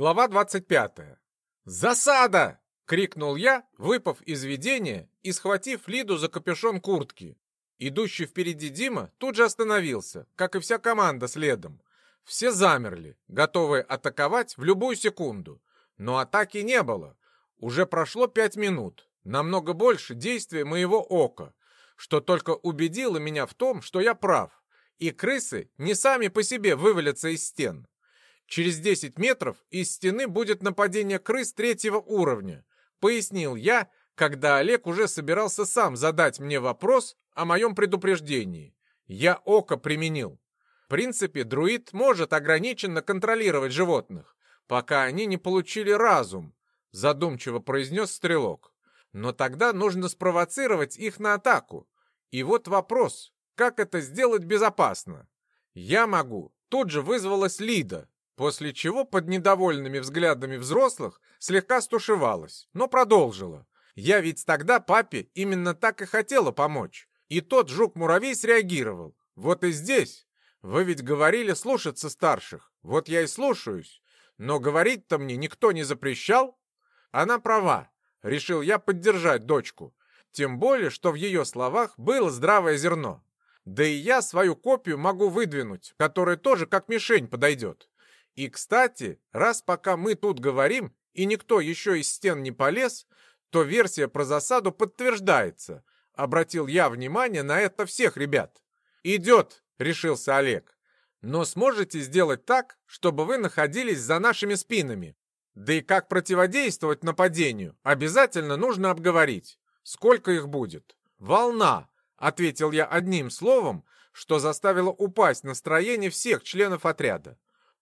Глава 25. «Засада!» — крикнул я, выпав из видения и схватив Лиду за капюшон куртки. Идущий впереди Дима тут же остановился, как и вся команда следом. Все замерли, готовые атаковать в любую секунду. Но атаки не было. Уже прошло пять минут. Намного больше действия моего ока, что только убедило меня в том, что я прав. И крысы не сами по себе вывалятся из стен. Через 10 метров из стены будет нападение крыс третьего уровня, пояснил я, когда Олег уже собирался сам задать мне вопрос о моем предупреждении. Я око применил. В принципе, друид может ограниченно контролировать животных, пока они не получили разум, задумчиво произнес стрелок. Но тогда нужно спровоцировать их на атаку. И вот вопрос, как это сделать безопасно? Я могу. Тут же вызвалась Лида, После чего под недовольными взглядами взрослых слегка стушевалась, но продолжила. Я ведь тогда папе именно так и хотела помочь. И тот жук-муравей среагировал. Вот и здесь. Вы ведь говорили слушаться старших. Вот я и слушаюсь. Но говорить-то мне никто не запрещал. Она права. Решил я поддержать дочку. Тем более, что в ее словах было здравое зерно. Да и я свою копию могу выдвинуть, которая тоже как мишень подойдет. И, кстати, раз пока мы тут говорим, и никто еще из стен не полез, то версия про засаду подтверждается. Обратил я внимание на это всех ребят. «Идет», — решился Олег. «Но сможете сделать так, чтобы вы находились за нашими спинами. Да и как противодействовать нападению, обязательно нужно обговорить. Сколько их будет?» «Волна», — ответил я одним словом, что заставило упасть настроение всех членов отряда.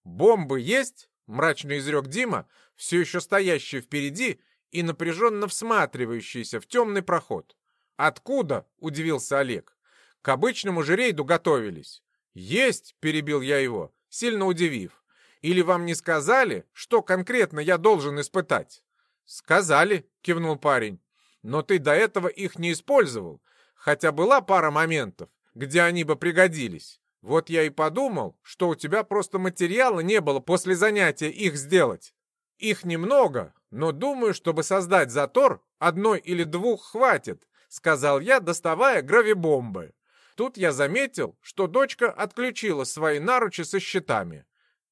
«Бомбы есть?» — мрачно изрек Дима, все еще стоящий впереди и напряженно всматривающийся в темный проход. «Откуда?» — удивился Олег. «К обычному же рейду готовились». «Есть!» — перебил я его, сильно удивив. «Или вам не сказали, что конкретно я должен испытать?» «Сказали», — кивнул парень. «Но ты до этого их не использовал, хотя была пара моментов, где они бы пригодились. Вот я и подумал, что у тебя просто материала не было после занятия их сделать. Их немного, но думаю, чтобы создать затор, одной или двух хватит, сказал я, доставая гравибомбы. Тут я заметил, что дочка отключила свои наручи со щитами.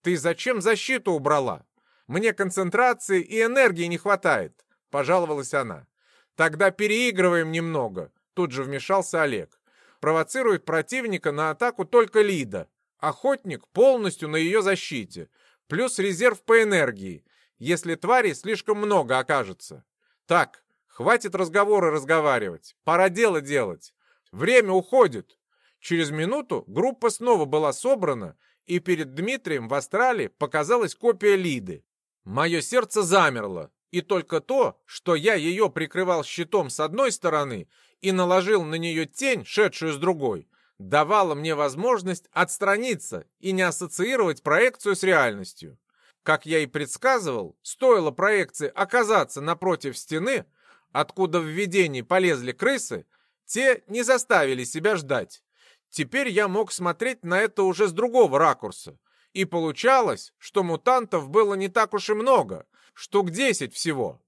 Ты зачем защиту убрала? Мне концентрации и энергии не хватает, пожаловалась она. Тогда переигрываем немного, тут же вмешался Олег провоцирует противника на атаку только Лида. Охотник полностью на ее защите. Плюс резерв по энергии, если тварей слишком много окажется. Так, хватит разговоры разговаривать. Пора дело делать. Время уходит. Через минуту группа снова была собрана, и перед Дмитрием в астрале показалась копия Лиды. Мое сердце замерло, и только то, что я ее прикрывал щитом с одной стороны и наложил на нее тень, шедшую с другой, давало мне возможность отстраниться и не ассоциировать проекцию с реальностью. Как я и предсказывал, стоило проекции оказаться напротив стены, откуда в видении полезли крысы, те не заставили себя ждать. Теперь я мог смотреть на это уже с другого ракурса. И получалось, что мутантов было не так уж и много, штук десять всего.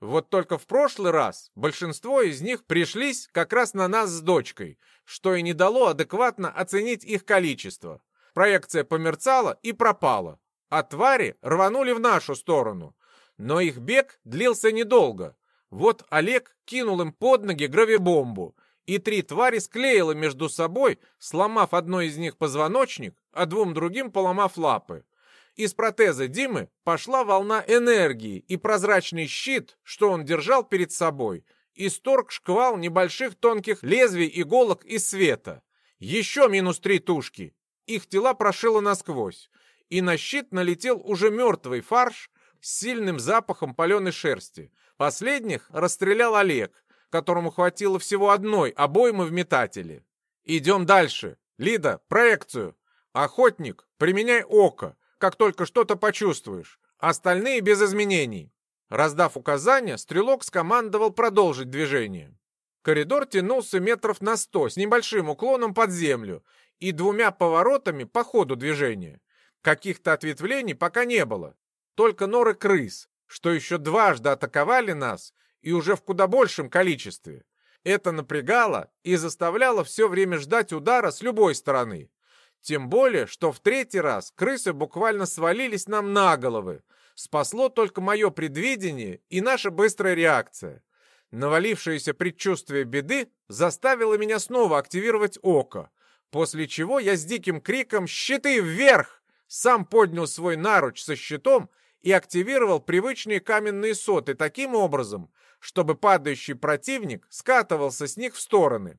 Вот только в прошлый раз большинство из них пришлись как раз на нас с дочкой, что и не дало адекватно оценить их количество. Проекция померцала и пропала, а твари рванули в нашу сторону. Но их бег длился недолго. Вот Олег кинул им под ноги гравибомбу, и три твари склеило между собой, сломав одной из них позвоночник, а двум другим поломав лапы. Из протеза Димы пошла волна энергии, и прозрачный щит, что он держал перед собой, исторг шквал небольших тонких лезвий иголок из света. Еще минус три тушки. Их тела прошило насквозь, и на щит налетел уже мертвый фарш с сильным запахом паленой шерсти. Последних расстрелял Олег, которому хватило всего одной обоймы в метателе. «Идем дальше. Лида, проекцию. Охотник, применяй око как только что-то почувствуешь. Остальные без изменений. Раздав указания, стрелок скомандовал продолжить движение. Коридор тянулся метров на сто с небольшим уклоном под землю и двумя поворотами по ходу движения. Каких-то ответвлений пока не было. только норы крыс, что еще дважды атаковали нас и уже в куда большем количестве. Это напрягало и заставляло все время ждать удара с любой стороны. Тем более, что в третий раз крысы буквально свалились нам на головы. Спасло только мое предвидение и наша быстрая реакция. Навалившееся предчувствие беды заставило меня снова активировать око, после чего я с диким криком «Щиты вверх!» сам поднял свой наруч со щитом и активировал привычные каменные соты таким образом, чтобы падающий противник скатывался с них в стороны.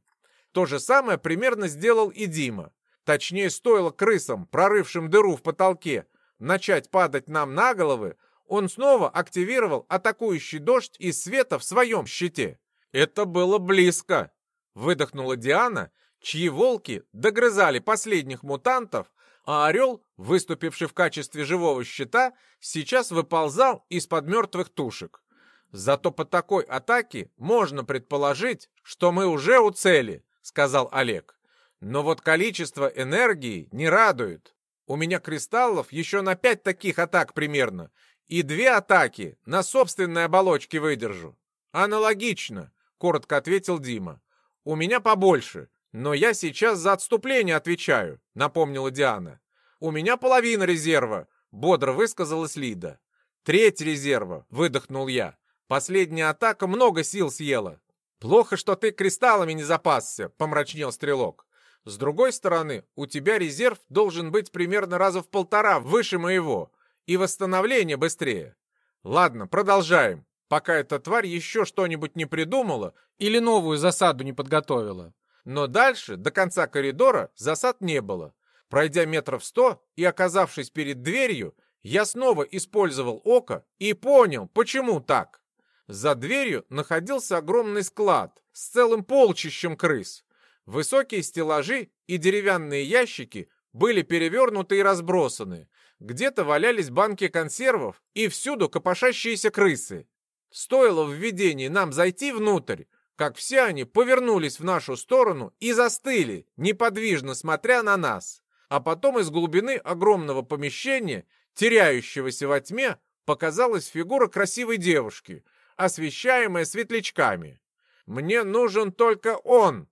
То же самое примерно сделал и Дима. Точнее, стоило крысам, прорывшим дыру в потолке, начать падать нам на головы, он снова активировал атакующий дождь из света в своем щите. «Это было близко!» — выдохнула Диана, чьи волки догрызали последних мутантов, а орел, выступивший в качестве живого щита, сейчас выползал из-под мертвых тушек. «Зато по такой атаке можно предположить, что мы уже у цели», — сказал Олег. «Но вот количество энергии не радует. У меня кристаллов еще на пять таких атак примерно, и две атаки на собственной оболочке выдержу. Аналогично, коротко ответил Дима. У меня побольше, но я сейчас за отступление отвечаю, напомнила Диана. У меня половина резерва, бодро высказалась Лида. Треть резерва, выдохнул я. Последняя атака много сил съела. Плохо, что ты кристаллами не запасся, помрачнел стрелок. С другой стороны, у тебя резерв должен быть примерно раза в полтора выше моего, и восстановление быстрее. Ладно, продолжаем, пока эта тварь еще что-нибудь не придумала или новую засаду не подготовила. Но дальше, до конца коридора, засад не было. Пройдя метров сто и оказавшись перед дверью, я снова использовал око и понял, почему так. За дверью находился огромный склад с целым полчищем крыс. Высокие стеллажи и деревянные ящики были перевернуты и разбросаны, где-то валялись банки консервов и всюду копошащиеся крысы. Стоило в видении нам зайти внутрь, как все они повернулись в нашу сторону и застыли, неподвижно смотря на нас. А потом из глубины огромного помещения, теряющегося во тьме, показалась фигура красивой девушки, освещаемая светлячками. «Мне нужен только он!»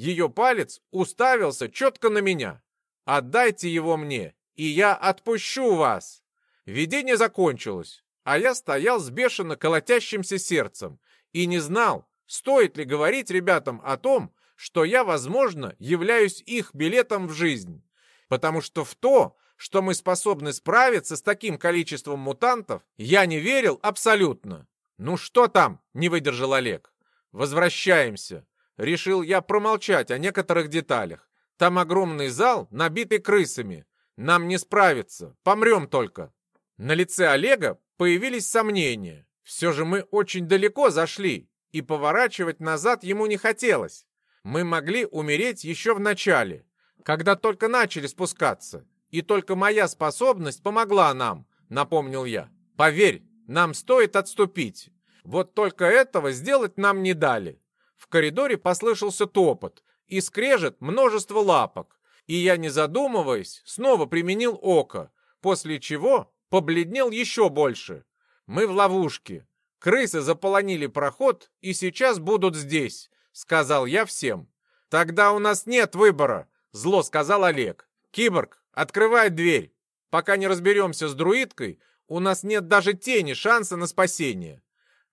Ее палец уставился четко на меня. «Отдайте его мне, и я отпущу вас!» Видение закончилось, а я стоял с бешено колотящимся сердцем и не знал, стоит ли говорить ребятам о том, что я, возможно, являюсь их билетом в жизнь. Потому что в то, что мы способны справиться с таким количеством мутантов, я не верил абсолютно. «Ну что там?» — не выдержал Олег. «Возвращаемся». Решил я промолчать о некоторых деталях. Там огромный зал, набитый крысами. Нам не справиться, помрем только. На лице Олега появились сомнения. Все же мы очень далеко зашли, и поворачивать назад ему не хотелось. Мы могли умереть еще в начале, когда только начали спускаться. И только моя способность помогла нам, напомнил я. Поверь, нам стоит отступить. Вот только этого сделать нам не дали. В коридоре послышался топот и скрежет множество лапок и я, не задумываясь, снова применил око, после чего побледнел еще больше. Мы в ловушке. Крысы заполонили проход и сейчас будут здесь, сказал я всем. Тогда у нас нет выбора, зло сказал Олег. Киборг, открывай дверь. Пока не разберемся с друидкой, у нас нет даже тени шанса на спасение.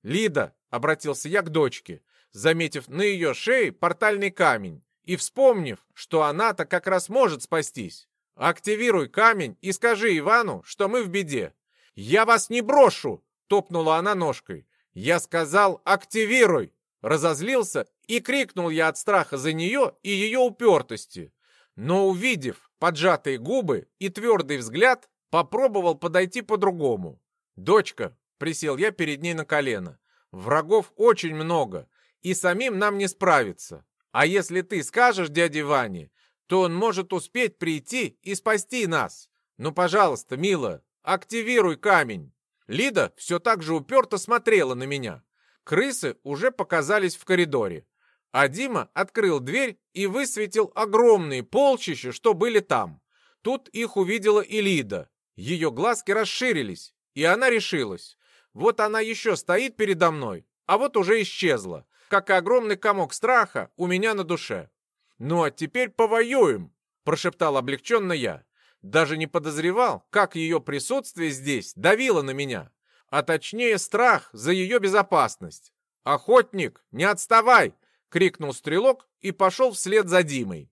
Лида, обратился я к дочке, заметив на ее шее портальный камень и вспомнив, что она-то как раз может спастись. Активируй камень и скажи Ивану, что мы в беде. Я вас не брошу, топнула она ножкой. Я сказал, активируй. Разозлился и крикнул я от страха за нее и ее упертости. Но увидев поджатые губы и твердый взгляд, попробовал подойти по-другому. «Дочка», — присел я перед ней на колено, — «врагов очень много, и самим нам не справиться. А если ты скажешь дяде Ване, то он может успеть прийти и спасти нас. Ну, пожалуйста, мила, активируй камень. Лида все так же уперто смотрела на меня. Крысы уже показались в коридоре. А Дима открыл дверь и высветил огромные полчища, что были там. Тут их увидела и Лида. Ее глазки расширились, и она решилась. Вот она еще стоит передо мной, а вот уже исчезла, как и огромный комок страха у меня на душе. «Ну а теперь повоюем!» – прошептал облегченно я. Даже не подозревал, как ее присутствие здесь давило на меня, а точнее страх за ее безопасность. «Охотник, не отставай!» — крикнул стрелок и пошел вслед за Димой.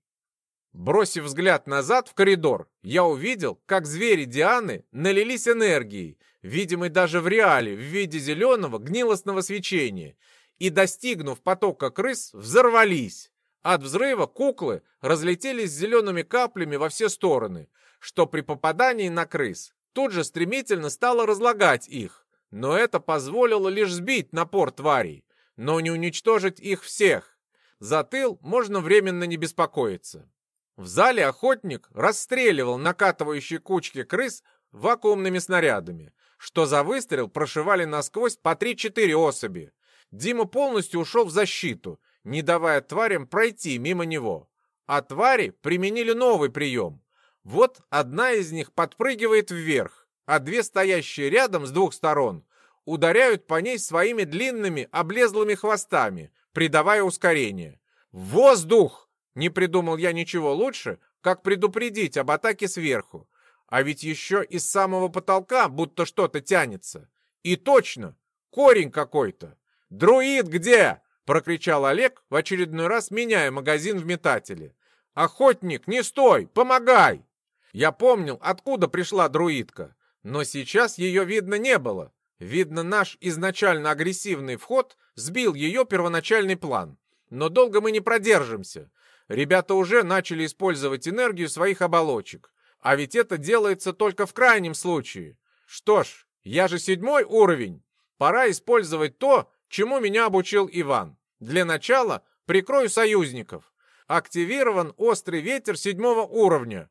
Бросив взгляд назад в коридор, я увидел, как звери Дианы налились энергией, видимой даже в реале в виде зеленого гнилостного свечения, и, достигнув потока крыс, взорвались. От взрыва куклы разлетелись зелеными каплями во все стороны, что при попадании на крыс тут же стремительно стало разлагать их. Но это позволило лишь сбить напор тварей, но не уничтожить их всех. За тыл можно временно не беспокоиться. В зале охотник расстреливал накатывающие кучки крыс вакуумными снарядами, что за выстрел прошивали насквозь по 3-4 особи. Дима полностью ушел в защиту, не давая тварям пройти мимо него. А твари применили новый прием. Вот одна из них подпрыгивает вверх, а две стоящие рядом с двух сторон ударяют по ней своими длинными облезлыми хвостами, придавая ускорение. «Воздух!» Не придумал я ничего лучше, как предупредить об атаке сверху. А ведь еще из самого потолка будто что-то тянется. И точно, корень какой-то. «Друид где?» — прокричал Олег, в очередной раз меняя магазин в метателе. «Охотник, не стой! Помогай!» Я помнил, откуда пришла друидка, но сейчас ее видно не было. Видно, наш изначально агрессивный вход сбил ее первоначальный план. Но долго мы не продержимся. Ребята уже начали использовать энергию своих оболочек. А ведь это делается только в крайнем случае. Что ж, я же седьмой уровень. Пора использовать то, чему меня обучил Иван. Для начала прикрою союзников. Активирован острый ветер седьмого уровня.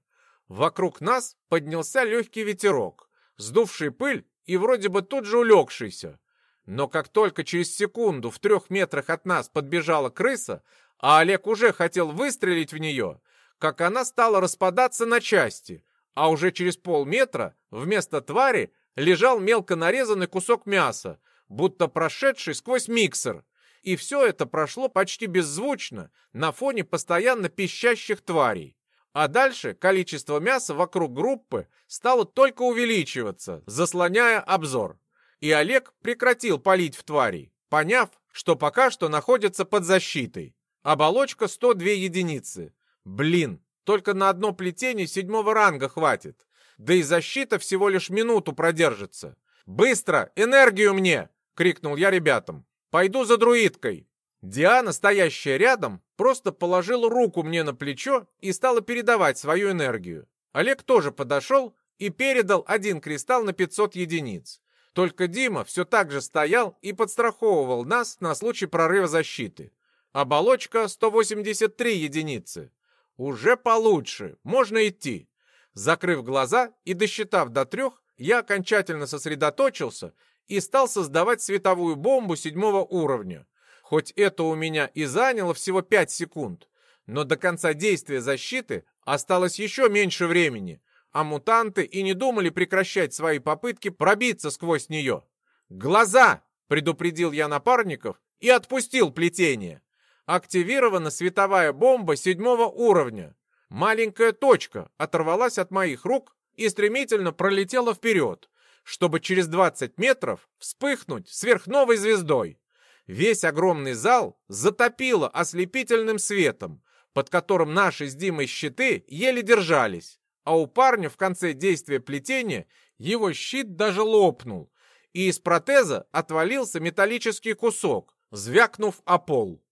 Вокруг нас поднялся легкий ветерок, сдувший пыль и вроде бы тут же улегшийся. Но как только через секунду в трех метрах от нас подбежала крыса, а Олег уже хотел выстрелить в нее, как она стала распадаться на части, а уже через полметра вместо твари лежал мелко нарезанный кусок мяса, будто прошедший сквозь миксер. И все это прошло почти беззвучно на фоне постоянно пищащих тварей. А дальше количество мяса вокруг группы стало только увеличиваться, заслоняя обзор. И Олег прекратил палить в тварей, поняв, что пока что находится под защитой. Оболочка 102 единицы. Блин, только на одно плетение седьмого ранга хватит. Да и защита всего лишь минуту продержится. «Быстро! Энергию мне!» — крикнул я ребятам. «Пойду за друидкой!» Диана, стоящая рядом, просто положила руку мне на плечо и стала передавать свою энергию. Олег тоже подошел и передал один кристалл на 500 единиц. Только Дима все так же стоял и подстраховывал нас на случай прорыва защиты. Оболочка 183 единицы. Уже получше, можно идти. Закрыв глаза и досчитав до трех, я окончательно сосредоточился и стал создавать световую бомбу седьмого уровня. Хоть это у меня и заняло всего 5 секунд, но до конца действия защиты осталось еще меньше времени, а мутанты и не думали прекращать свои попытки пробиться сквозь нее. «Глаза!» — предупредил я напарников и отпустил плетение. Активирована световая бомба седьмого уровня. Маленькая точка оторвалась от моих рук и стремительно пролетела вперед, чтобы через 20 метров вспыхнуть сверхновой звездой. Весь огромный зал затопило ослепительным светом, под которым наши с Димой щиты еле держались, а у парня в конце действия плетения его щит даже лопнул, и из протеза отвалился металлический кусок, звякнув о пол.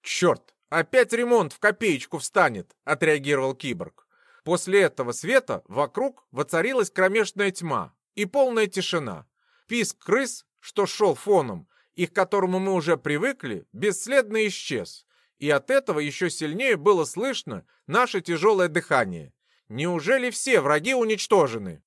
«Черт, опять ремонт в копеечку встанет», — отреагировал киборг. После этого света вокруг воцарилась кромешная тьма и полная тишина. Писк крыс, что шел фоном, и к которому мы уже привыкли, бесследно исчез. И от этого еще сильнее было слышно наше тяжелое дыхание. Неужели все враги уничтожены?